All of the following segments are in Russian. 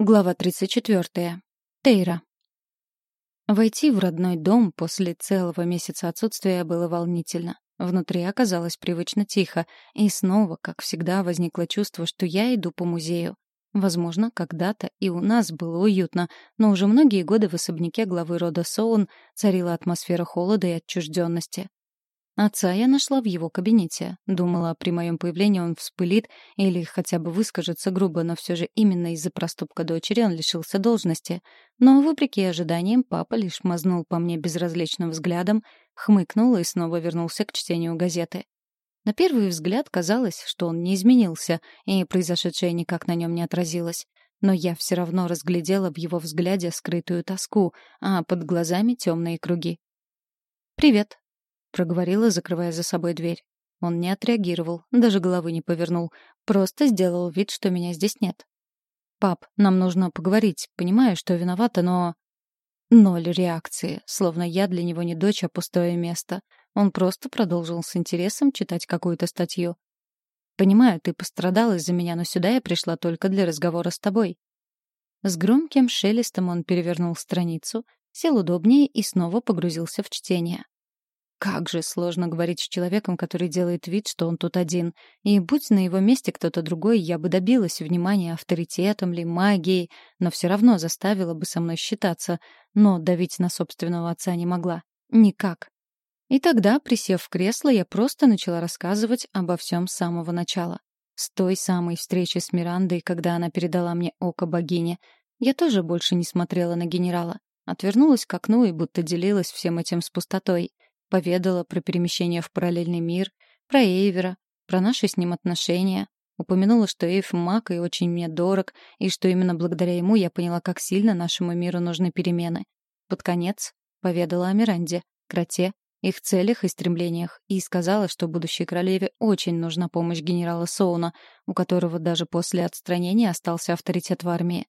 Глава 34. Тейра. Войти в родной дом после целого месяца отсутствия было волнительно. Внутри оказалось привычно тихо, и снова, как всегда, возникло чувство, что я иду по музею. Возможно, когда-то и у нас было уютно, но уже многие годы в особняке главы рода Соун царила атмосфера холода и отчужденности. Отца я нашла в его кабинете. Думала, при моем появлении он вспылит или хотя бы выскажется грубо, но все же именно из-за проступка дочери он лишился должности. Но, вопреки ожиданиям, папа лишь мазнул по мне безразличным взглядом, хмыкнул и снова вернулся к чтению газеты. На первый взгляд казалось, что он не изменился, и произошедшее никак на нем не отразилось. Но я все равно разглядела в его взгляде скрытую тоску, а под глазами темные круги. «Привет», — проговорила, закрывая за собой дверь. Он не отреагировал, даже головы не повернул, просто сделал вид, что меня здесь нет. «Пап, нам нужно поговорить. Понимаю, что виновата, но...» Ноль реакции, словно я для него не дочь, а пустое место. Он просто продолжил с интересом читать какую-то статью. «Понимаю, ты пострадал из-за меня, но сюда я пришла только для разговора с тобой». С громким шелестом он перевернул страницу, сел удобнее и снова погрузился в чтение. Как же сложно говорить с человеком, который делает вид, что он тут один. И будь на его месте кто-то другой, я бы добилась внимания авторитетом ли, магией, но все равно заставила бы со мной считаться. Но давить на собственного отца не могла. Никак. И тогда, присев в кресло, я просто начала рассказывать обо всем с самого начала. С той самой встречи с Мирандой, когда она передала мне око богине. Я тоже больше не смотрела на генерала. Отвернулась к окну и будто делилась всем этим с пустотой — Поведала про перемещение в параллельный мир, про Эйвера, про наши с ним отношения. Упомянула, что Эйв маг и очень мне дорог, и что именно благодаря ему я поняла, как сильно нашему миру нужны перемены. Под конец поведала о Миранде, Кроте, их целях и стремлениях, и сказала, что будущей королеве очень нужна помощь генерала Соуна, у которого даже после отстранения остался авторитет в армии.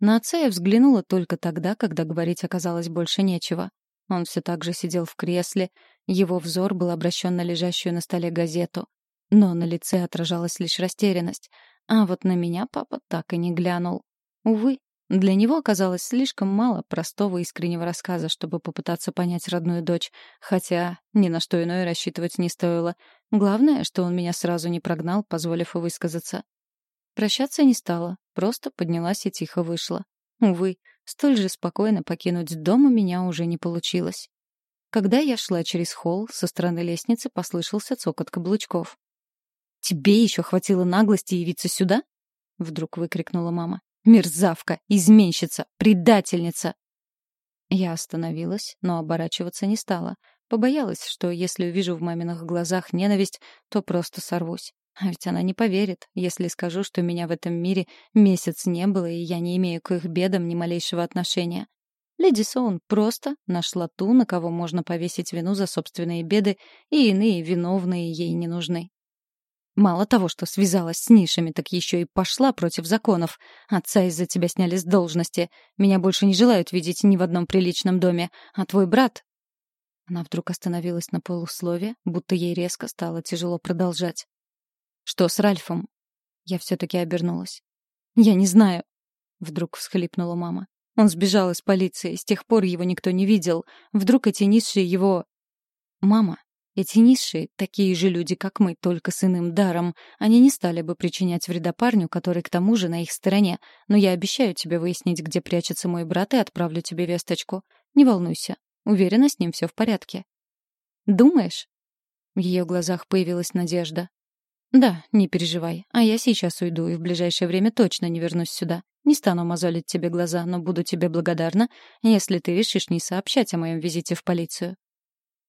На отца я взглянула только тогда, когда говорить оказалось больше нечего. Он все так же сидел в кресле, его взор был обращен на лежащую на столе газету. Но на лице отражалась лишь растерянность. А вот на меня папа так и не глянул. Увы, для него оказалось слишком мало простого искреннего рассказа, чтобы попытаться понять родную дочь, хотя ни на что иное рассчитывать не стоило. Главное, что он меня сразу не прогнал, позволив высказаться. Прощаться не стала, просто поднялась и тихо вышла. Увы, столь же спокойно покинуть дом у меня уже не получилось. Когда я шла через холл, со стороны лестницы послышался цокот каблучков. «Тебе еще хватило наглости явиться сюда?» — вдруг выкрикнула мама. «Мерзавка! Изменщица! Предательница!» Я остановилась, но оборачиваться не стала. Побоялась, что если увижу в маминых глазах ненависть, то просто сорвусь. А ведь она не поверит, если скажу, что меня в этом мире месяц не было, и я не имею к их бедам ни малейшего отношения. Леди Соун просто нашла ту, на кого можно повесить вину за собственные беды, и иные виновные ей не нужны. Мало того, что связалась с нишами, так еще и пошла против законов. Отца из-за тебя сняли с должности. Меня больше не желают видеть ни в одном приличном доме. А твой брат... Она вдруг остановилась на полуслове, будто ей резко стало тяжело продолжать. Что с Ральфом? Я все-таки обернулась. Я не знаю. Вдруг всхлипнула мама. Он сбежал из полиции, с тех пор его никто не видел. Вдруг эти низшие его... Мама, эти низшие — такие же люди, как мы, только с иным даром. Они не стали бы причинять вреда парню, который к тому же на их стороне. Но я обещаю тебе выяснить, где прячется мой брат, и отправлю тебе весточку. Не волнуйся. Уверена, с ним все в порядке. Думаешь? В ее глазах появилась надежда. «Да, не переживай. А я сейчас уйду и в ближайшее время точно не вернусь сюда. Не стану мозолить тебе глаза, но буду тебе благодарна, если ты решишь не сообщать о моем визите в полицию».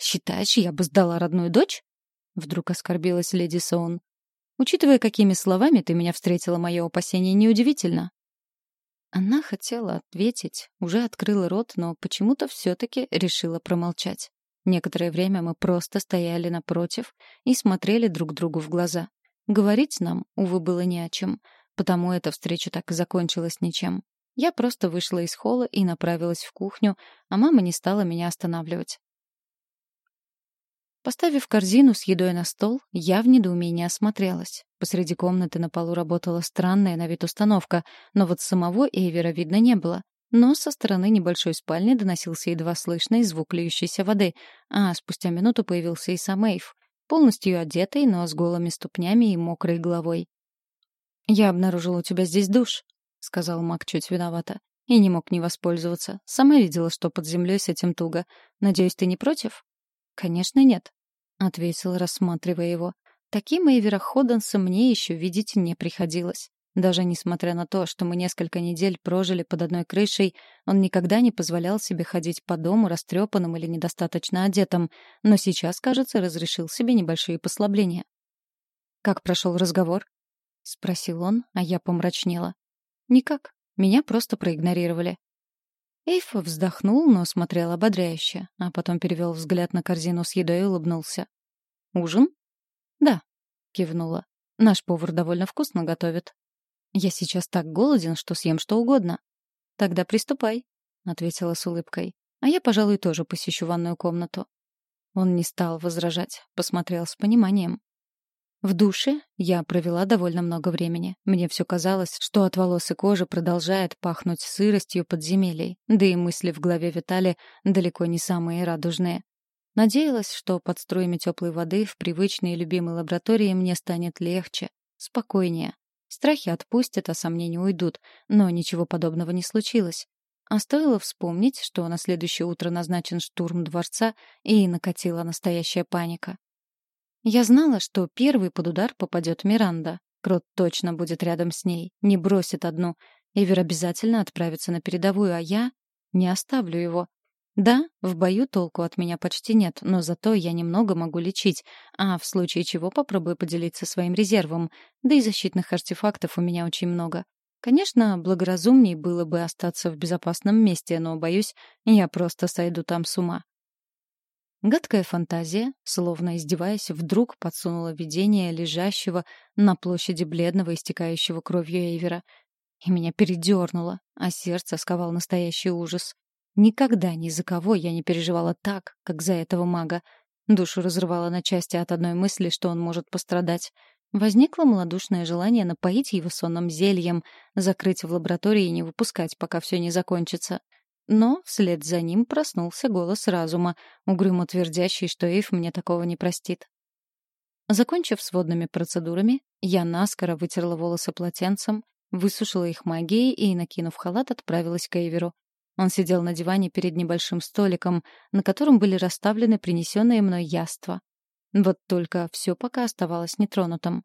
«Считаешь, я бы сдала родную дочь?» Вдруг оскорбилась леди Соун. «Учитывая, какими словами ты меня встретила, мое опасение неудивительно». Она хотела ответить, уже открыла рот, но почему-то все-таки решила промолчать. Некоторое время мы просто стояли напротив и смотрели друг другу в глаза. Говорить нам, увы, было не о чем, потому эта встреча так и закончилась ничем. Я просто вышла из холла и направилась в кухню, а мама не стала меня останавливать. Поставив корзину с едой на стол, я в недоумении осмотрелась. Посреди комнаты на полу работала странная на вид установка, но вот самого Эйвера видно не было. Но со стороны небольшой спальни доносился едва слышный звук льющейся воды, а спустя минуту появился и сам Эйв, полностью одетый, но с голыми ступнями и мокрой головой. «Я обнаружил у тебя здесь душ», — сказал Мак чуть виновато. «И не мог не воспользоваться. Сама видела, что под землей с этим туго. Надеюсь, ты не против?» «Конечно, нет», — ответил, рассматривая его. «Таким Эйвера Ходденса мне еще видеть не приходилось. Даже несмотря на то, что мы несколько недель прожили под одной крышей, он никогда не позволял себе ходить по дому растрепанным или недостаточно одетым, но сейчас, кажется, разрешил себе небольшие послабления. «Как прошел разговор?» — спросил он, а я помрачнела. «Никак. Меня просто проигнорировали. Эйф вздохнул, но смотрел ободряюще, а потом перевел взгляд на корзину с едой и улыбнулся. «Ужин?» «Да», — кивнула. «Наш повар довольно вкусно готовит». «Я сейчас так голоден, что съем что угодно». «Тогда приступай», — ответила с улыбкой. «А я, пожалуй, тоже посещу ванную комнату». Он не стал возражать, посмотрел с пониманием. В душе я провела довольно много времени. Мне все казалось, что от волос и кожи продолжает пахнуть сыростью подземелий, да и мысли в голове витали далеко не самые радужные. Надеялась, что под струями теплой воды в привычной и любимой лаборатории мне станет легче, спокойнее. Страхи отпустят, а сомнения уйдут, но ничего подобного не случилось. А стоило вспомнить, что на следующее утро назначен штурм дворца, и накатила настоящая паника. Я знала, что первый под удар попадет Миранда. Крот точно будет рядом с ней, не бросит одну. Эвер обязательно отправится на передовую, а я не оставлю его. Да, в бою толку от меня почти нет, но зато я немного могу лечить, а в случае чего попробую поделиться своим резервом, да и защитных артефактов у меня очень много. Конечно, благоразумней было бы остаться в безопасном месте, но, боюсь, я просто сойду там с ума. Гадкая фантазия, словно издеваясь, вдруг подсунула видение лежащего на площади бледного, истекающего кровью Эйвера. И меня передернуло, а сердце сковал настоящий ужас. Никогда ни за кого я не переживала так, как за этого мага. Душу разрывала на части от одной мысли, что он может пострадать. Возникло малодушное желание напоить его сонным зельем, закрыть в лаборатории и не выпускать, пока все не закончится. Но вслед за ним проснулся голос разума, угрюмо твердящий, что Эйв мне такого не простит. Закончив с водными процедурами, я наскоро вытерла волосы полотенцем, высушила их магией и, накинув халат, отправилась к Эйверу. Он сидел на диване перед небольшим столиком, на котором были расставлены принесенные мной яства. Вот только все пока оставалось нетронутым.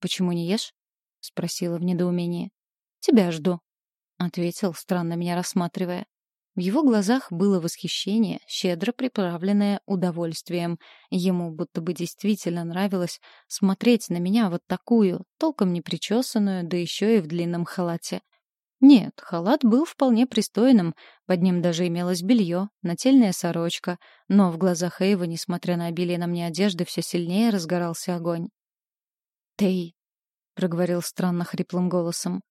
«Почему не ешь?» — спросила в недоумении. «Тебя жду», — ответил, странно меня рассматривая. В его глазах было восхищение, щедро приправленное удовольствием. Ему будто бы действительно нравилось смотреть на меня вот такую, толком не причесанную, да еще и в длинном халате. Нет, халат был вполне пристойным, под ним даже имелось белье, нательная сорочка, но в глазах Эйва, несмотря на обилие на мне одежды, все сильнее разгорался огонь. «Тей», — проговорил странно хриплым голосом,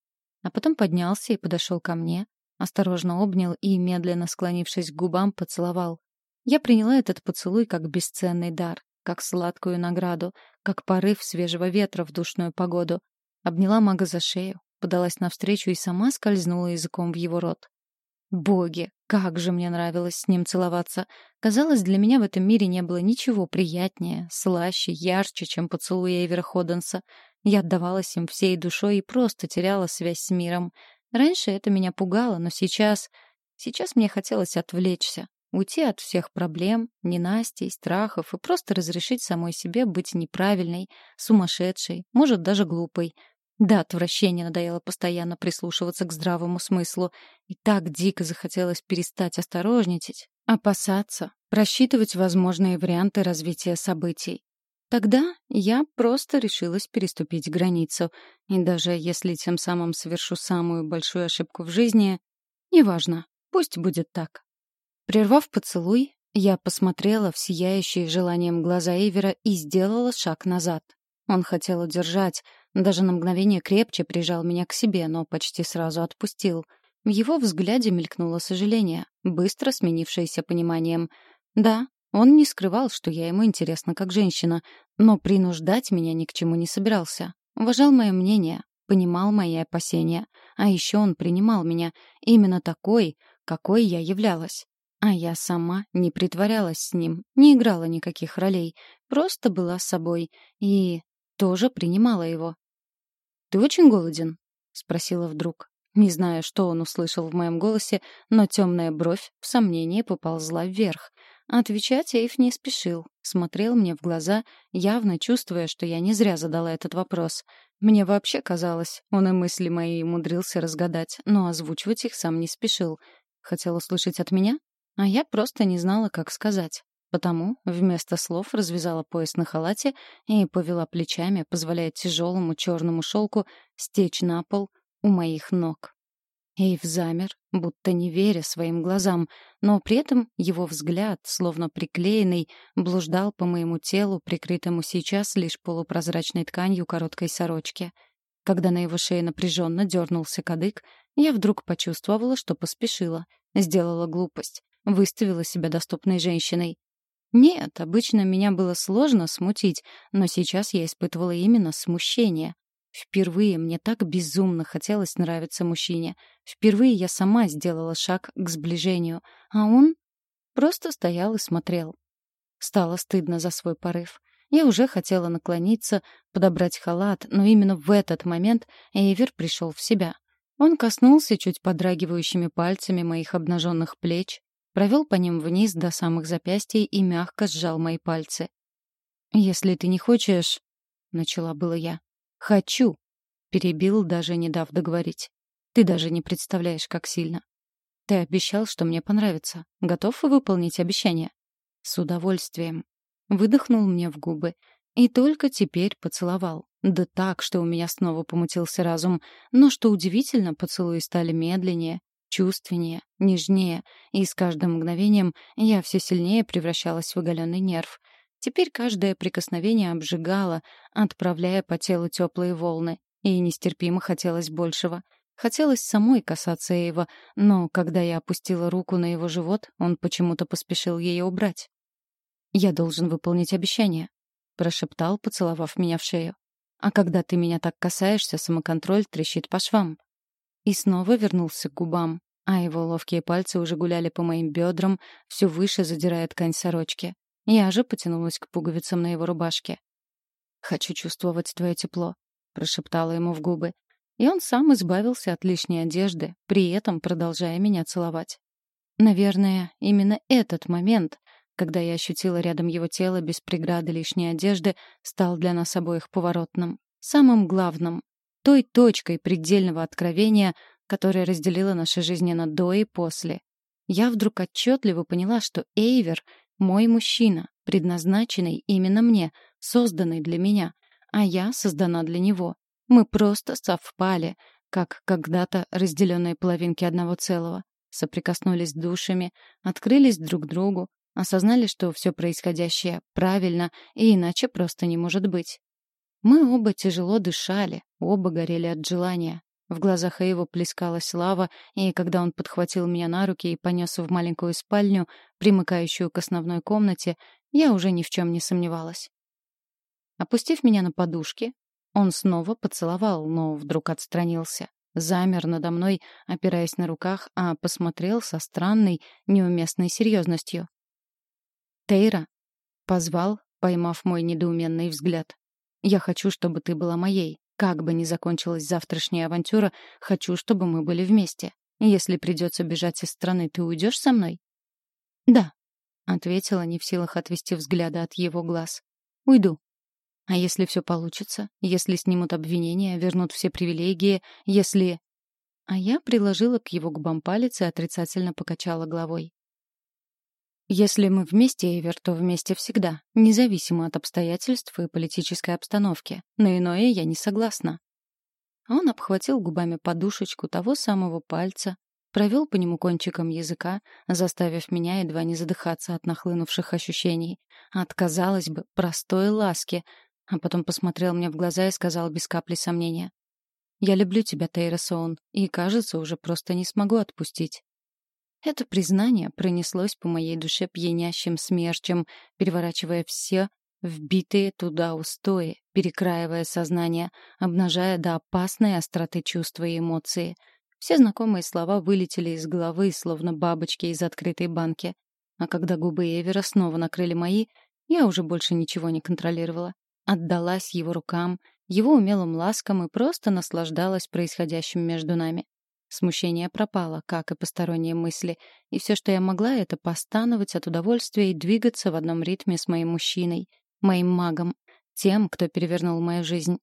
а потом поднялся и подошел ко мне, Осторожно обнял и, медленно склонившись к губам, поцеловал. Я приняла этот поцелуй как бесценный дар, как сладкую награду, как порыв свежего ветра в душную погоду. Обняла мага за шею, подалась навстречу и сама скользнула языком в его рот. Боги, как же мне нравилось с ним целоваться. Казалось, для меня в этом мире не было ничего приятнее, слаще, ярче, чем поцелуй Эйвера Ходденса. Я отдавалась им всей душой и просто теряла связь с миром. Раньше это меня пугало, но сейчас... Сейчас мне хотелось отвлечься, уйти от всех проблем, ненастей, страхов и просто разрешить самой себе быть неправильной, сумасшедшей, может, даже глупой. Да, отвращение надоело постоянно прислушиваться к здравому смыслу. И так дико захотелось перестать осторожничать, опасаться, просчитывать возможные варианты развития событий. Тогда я просто решилась переступить границу. И даже если тем самым совершу самую большую ошибку в жизни, неважно, пусть будет так. Прервав поцелуй, я посмотрела в сияющие желанием глаза Эйвера и сделала шаг назад. Он хотел удержать, даже на мгновение крепче прижал меня к себе, но почти сразу отпустил. В его взгляде мелькнуло сожаление, быстро сменившееся пониманием. Да, Он не скрывал, что я ему интересна как женщина, но принуждать меня ни к чему не собирался. Уважал мое мнение, понимал мои опасения. А еще он принимал меня именно такой, какой я являлась. А я сама не притворялась с ним, не играла никаких ролей, просто была собой и тоже принимала его. «Ты очень голоден?» — спросила вдруг. Не знаю, что он услышал в моем голосе, но темная бровь в сомнении поползла вверх. Отвечать Эйв не спешил, смотрел мне в глаза, явно чувствуя, что я не зря задала этот вопрос. Мне вообще казалось, он и мысли мои умудрился разгадать, но озвучивать их сам не спешил. Хотел услышать от меня? А я просто не знала, как сказать. Потому вместо слов развязала пояс на халате и повела плечами, позволяя тяжелому черному шелку стечь на пол у моих ног. Эйв замер, будто не веря своим глазам, но при этом его взгляд, словно приклеенный, блуждал по моему телу, прикрытому сейчас лишь полупрозрачной тканью короткой сорочки. Когда на его шее напряженно дернулся кадык, я вдруг почувствовала, что поспешила, сделала глупость, выставила себя доступной женщиной. Нет, обычно меня было сложно смутить, но сейчас я испытывала именно смущение. Впервые мне так безумно хотелось нравиться мужчине. Впервые я сама сделала шаг к сближению, а он просто стоял и смотрел. Стало стыдно за свой порыв. Я уже хотела наклониться, подобрать халат, но именно в этот момент Эйвер пришел в себя. Он коснулся чуть подрагивающими пальцами моих обнаженных плеч, провел по ним вниз до самых запястий и мягко сжал мои пальцы. «Если ты не хочешь...» — начала было я. «Хочу!» — перебил, даже не дав договорить. «Ты даже не представляешь, как сильно. Ты обещал, что мне понравится. Готов выполнить обещание?» «С удовольствием». Выдохнул мне в губы. И только теперь поцеловал. Да так, что у меня снова помутился разум. Но, что удивительно, поцелуи стали медленнее, чувственнее, нежнее, и с каждым мгновением я все сильнее превращалась в оголенный нерв — Теперь каждое прикосновение обжигало, отправляя по телу теплые волны, и нестерпимо хотелось большего. Хотелось самой касаться Эйва, но когда я опустила руку на его живот, он почему-то поспешил ее убрать. «Я должен выполнить обещание», — прошептал, поцеловав меня в шею. «А когда ты меня так касаешься, самоконтроль трещит по швам». И снова вернулся к губам, а его ловкие пальцы уже гуляли по моим бедрам, все выше задирая ткань сорочки. Я же потянулась к пуговицам на его рубашке. «Хочу чувствовать твое тепло», — прошептала ему в губы. И он сам избавился от лишней одежды, при этом продолжая меня целовать. Наверное, именно этот момент, когда я ощутила рядом его тело без преграды лишней одежды, стал для нас обоих поворотным, самым главным, той точкой предельного откровения, которая разделила наши жизни на до и после. Я вдруг отчетливо поняла, что Эйвер мой мужчина, предназначенный именно мне, созданный для меня, а я создана для него. Мы просто совпали, как когда-то разделенные половинки одного целого. Соприкоснулись душами, открылись друг другу, осознали, что все происходящее правильно и иначе просто не может быть. Мы оба тяжело дышали, оба горели от желания. В глазах Эйва плескалась лава, и когда он подхватил меня на руки и понес в маленькую спальню, примыкающую к основной комнате, я уже ни в чем не сомневалась. Опустив меня на подушки, он снова поцеловал, но вдруг отстранился. Замер надо мной, опираясь на руках, а посмотрел со странной, неуместной серьезностью. «Тейра», — позвал, поймав мой недоуменный взгляд. «Я хочу, чтобы ты была моей. Как бы ни закончилась завтрашняя авантюра, хочу, чтобы мы были вместе. Если придется бежать из страны, ты уйдешь со мной? Да, ответила, не в силах отвести взгляда от его глаз. Уйду. А если все получится? Если снимут обвинения, вернут все привилегии, если... А я приложила к его губам палец и отрицательно покачала головой. Если мы вместе, Эйвер, то вместе всегда, независимо от обстоятельств и политической обстановки. На иное я не согласна. Он обхватил губами подушечку того самого пальца, провел по нему кончиком языка, заставив меня едва не задыхаться от нахлынувших ощущений. От, казалось бы, простой ласки, а потом посмотрел мне в глаза и сказал без капли сомнения. «Я люблю тебя, Тейра Соун, и, кажется, уже просто не смогу отпустить». Это признание пронеслось по моей душе пьянящим смерчем, переворачивая все вбитые туда устои, перекраивая сознание, обнажая до опасной остроты чувства и эмоции. Все знакомые слова вылетели из головы, словно бабочки из открытой банки. А когда губы Эвера снова накрыли мои, я уже больше ничего не контролировала. Отдалась его рукам, его умелым ласкам и просто наслаждалась происходящим между нами. Смущение пропало, как и посторонние мысли, и все, что я могла, это постановать от удовольствия и двигаться в одном ритме с моим мужчиной, моим магом, тем, кто перевернул мою жизнь.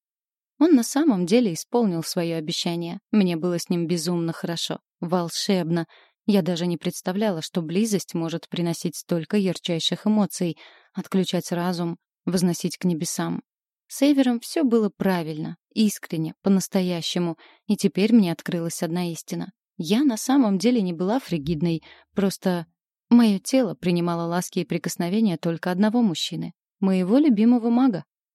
Он на самом деле исполнил свое обещание. Мне было с ним безумно хорошо, волшебно. Я даже не представляла, что близость может приносить столько ярчайших эмоций, отключать разум, возносить к небесам. С Эвером все было правильно, искренне, по-настоящему, и теперь мне открылась одна истина. Я на самом деле не была фригидной, просто мое тело принимало ласки и прикосновения только одного мужчины, моего любимого мага,